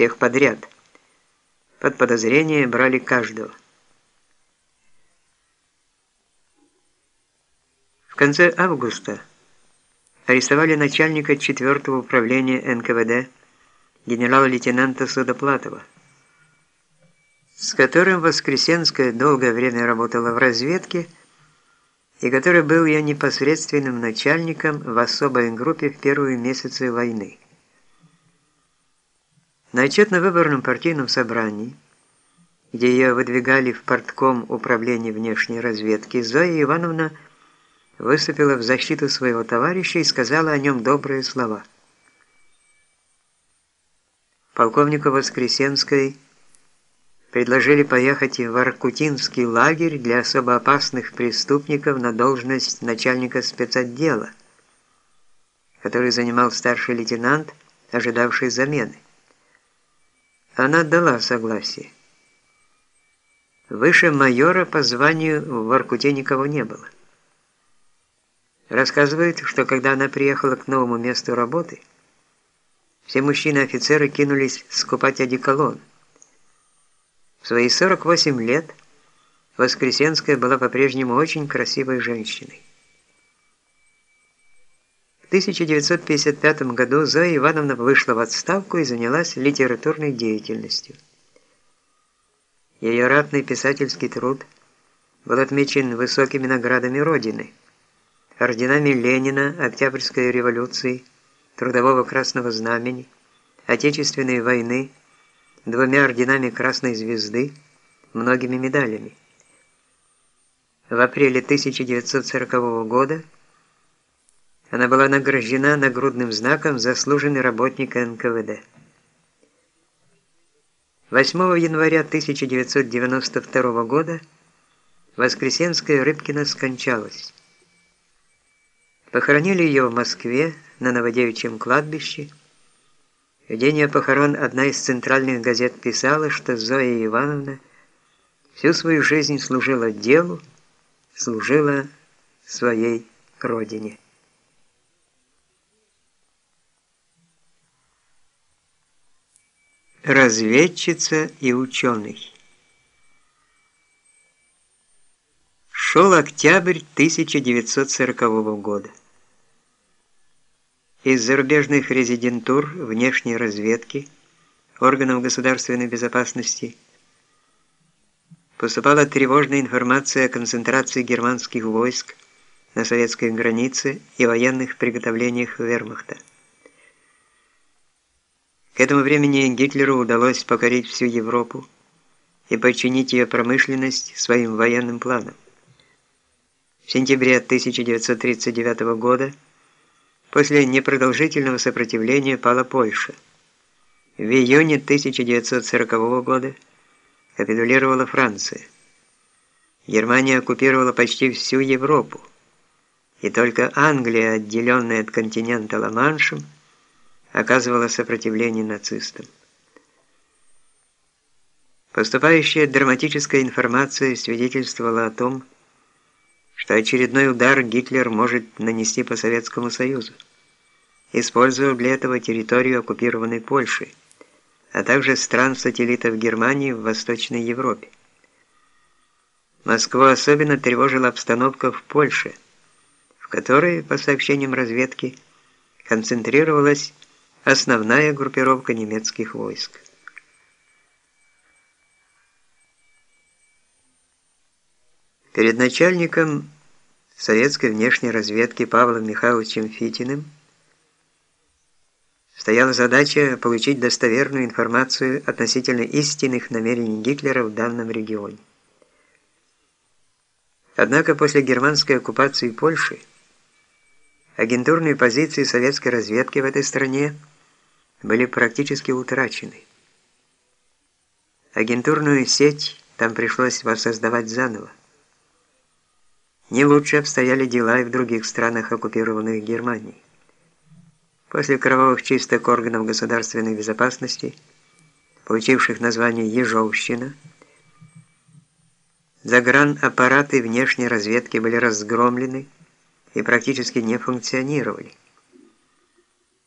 всех подряд. Под подозрение брали каждого. В конце августа арестовали начальника 4 управления НКВД генерала-лейтенанта Судоплатова, с которым Воскресенская долгое время работала в разведке и который был ее непосредственным начальником в особой группе в первые месяцы войны. На отчетно-выборном партийном собрании, где ее выдвигали в портком управления внешней разведки, Зоя Ивановна выступила в защиту своего товарища и сказала о нем добрые слова. Полковнику Воскресенской предложили поехать в Аркутинский лагерь для особо опасных преступников на должность начальника спецотдела, который занимал старший лейтенант, ожидавший замены. Она дала согласие. Выше майора по званию в Воркуте никого не было. Рассказывают, что когда она приехала к новому месту работы, все мужчины-офицеры кинулись скупать одеколон. В свои 48 лет Воскресенская была по-прежнему очень красивой женщиной. 1955 году Зоя Ивановна вышла в отставку и занялась литературной деятельностью. Ее ратный писательский труд был отмечен высокими наградами Родины, орденами Ленина, Октябрьской революции, Трудового Красного Знамени, Отечественной войны, двумя орденами Красной Звезды, многими медалями. В апреле 1940 года она была награждена нагрудным знаком «Заслуженный работник НКВД». 8 января 1992 года Воскресенская Рыбкина скончалась. Похоронили ее в Москве на Новодевичьем кладбище. В день ее похорон одна из центральных газет писала, что Зоя Ивановна всю свою жизнь служила делу, служила своей родине. Разведчица и ученый. Шел октябрь 1940 года. Из зарубежных резидентур внешней разведки, органов государственной безопасности, поступала тревожная информация о концентрации германских войск на советской границе и военных приготовлениях вермахта. К этому времени Гитлеру удалось покорить всю Европу и подчинить ее промышленность своим военным планам. В сентябре 1939 года после непродолжительного сопротивления пала Польша. В июне 1940 года капитулировала Франция. Германия оккупировала почти всю Европу, и только Англия, отделенная от континента Ла-Маншем, оказывала сопротивление нацистам. Поступающая драматическая информация свидетельствовала о том, что очередной удар Гитлер может нанести по Советскому Союзу, используя для этого территорию оккупированной Польши, а также стран-сателлитов Германии в Восточной Европе. Москву особенно тревожила обстановка в Польше, в которой, по сообщениям разведки, концентрировалась основная группировка немецких войск. Перед начальником советской внешней разведки Павлом Михайловичем Фитиным стояла задача получить достоверную информацию относительно истинных намерений Гитлера в данном регионе. Однако после германской оккупации Польши агентурные позиции советской разведки в этой стране – были практически утрачены. Агентурную сеть там пришлось воссоздавать заново. Не лучше обстояли дела и в других странах, оккупированных Германией. После кровавых чисток органов государственной безопасности, получивших название «Ежовщина», загранаппараты внешней разведки были разгромлены и практически не функционировали.